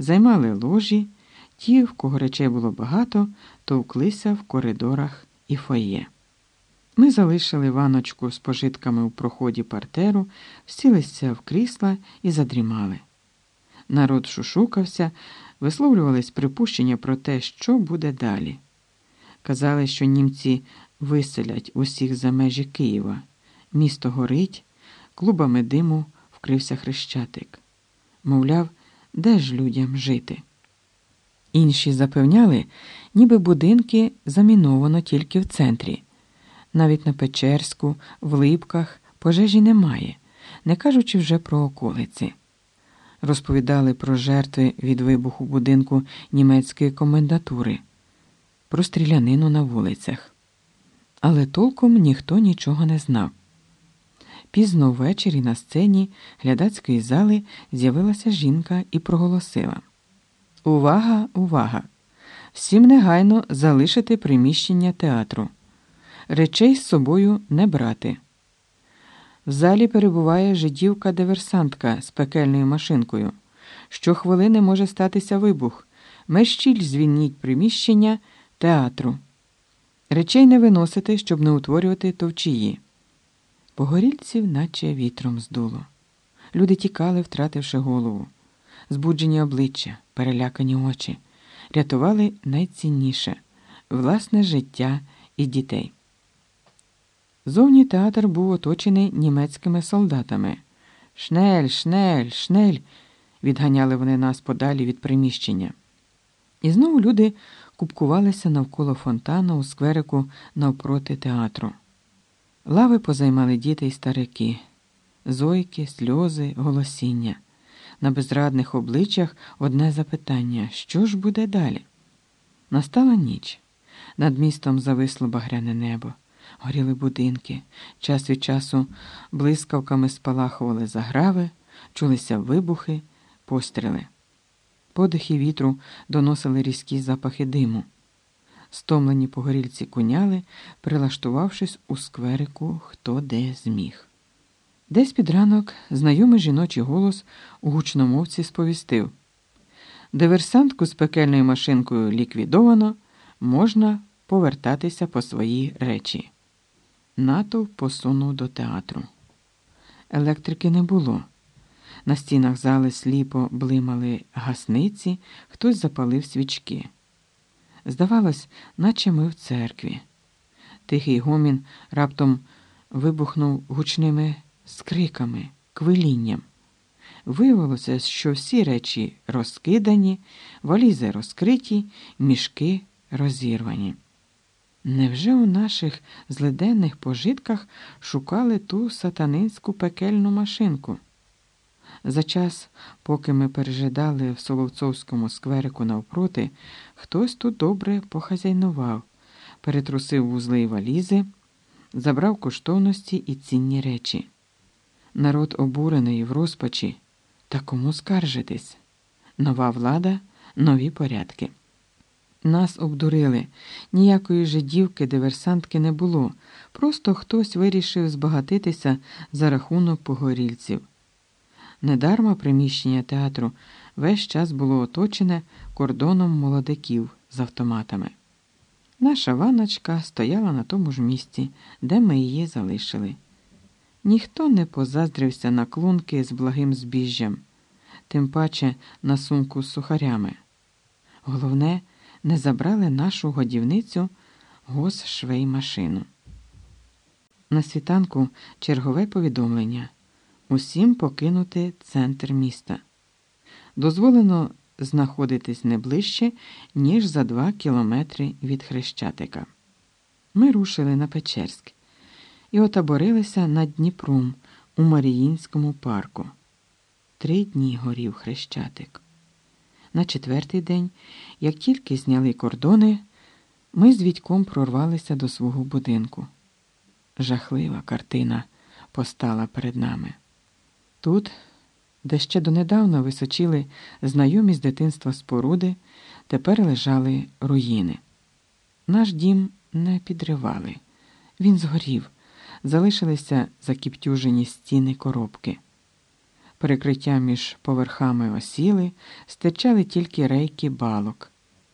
займали ложі, ті, в кого речей було багато, товклися в коридорах і фоє. Ми залишили ваночку з пожитками у проході партеру, сілися в крісла і задрімали. Народ шушукався, висловлювались припущення про те, що буде далі. Казали, що німці виселять усіх за межі Києва. Місто горить, клубами диму вкрився хрещатик. Мовляв, де ж людям жити? Інші запевняли, ніби будинки заміновано тільки в центрі. Навіть на Печерську, в Липках пожежі немає, не кажучи вже про околиці. Розповідали про жертви від вибуху будинку німецької комендатури, про стрілянину на вулицях. Але толком ніхто нічого не знав. Пізно ввечері на сцені глядацької зали з'явилася жінка і проголосила: Увага, увага! Всім негайно залишити приміщення театру. Речей з собою не брати. В залі перебуває жидівка-диверсантка з пекельною машинкою. Щохвилини може статися вибух. Мерщіль звільніть приміщення театру. Речей не виносити, щоб не утворювати товчії. Погорільців, наче вітром здуло. Люди тікали, втративши голову, збуджені обличчя, перелякані очі, рятували найцінніше власне життя і дітей. Зовні театр був оточений німецькими солдатами. Schnell, schnell, schnell. відганяли вони нас подалі від приміщення. І знову люди купкувалися навколо фонтану у скверику навпроти театру. Лави позаймали діти й старики, зойки, сльози, голосіння. На безрадних обличчях одне запитання що ж буде далі? Настала ніч. Над містом зависло багряне небо, горіли будинки, час від часу блискавками спалахували заграви, чулися вибухи, постріли. Подихи вітру доносили різкі запахи диму. Стомлені погорільці куняли, прилаштувавшись у скверику хто де зміг. Десь під ранок знайомий жіночий голос у гучномовці сповістив диверсантку з пекельною машинкою ліквідовано, можна повертатися по свої речі. Натовп посунув до театру. Електрики не було. На стінах зали сліпо блимали гасниці, хтось запалив свічки. Здавалось, наче ми в церкві. Тихий гомін раптом вибухнув гучними скриками, квилінням. Виявилося, що всі речі розкидані, валізи розкриті, мішки розірвані. Невже у наших злиденних пожитках шукали ту сатанинську пекельну машинку? За час, поки ми пережидали в Соловцовському скверику навпроти, хтось тут добре похазяйнував, перетрусив вузли й валізи, забрав коштовності і цінні речі. Народ обурений в розпачі. Та кому скаржитись? Нова влада, нові порядки. Нас обдурили, ніякої жидівки, диверсантки не було, просто хтось вирішив збагатитися за рахунок погорільців. Недарма приміщення театру весь час було оточене кордоном молодиків з автоматами. Наша ваночка стояла на тому ж місці, де ми її залишили. Ніхто не позаздрився на клунки з благим збіжжям, тим паче на сумку з сухарями. Головне, не забрали нашу годівницю госшвеймашину. На світанку чергове повідомлення усім покинути центр міста. Дозволено знаходитись не ближче, ніж за два кілометри від Хрещатика. Ми рушили на Печерськ і отаборилися над Дніпром у Маріїнському парку. Три дні горів Хрещатик. На четвертий день, як тільки зняли кордони, ми з Відьком прорвалися до свого будинку. Жахлива картина постала перед нами. Тут, де ще донедавна височили знайомі з дитинства споруди, тепер лежали руїни. Наш дім не підривали, він згорів, залишилися закіптюжені стіни коробки. Перекриття між поверхами осіли, стирчали тільки рейки балок.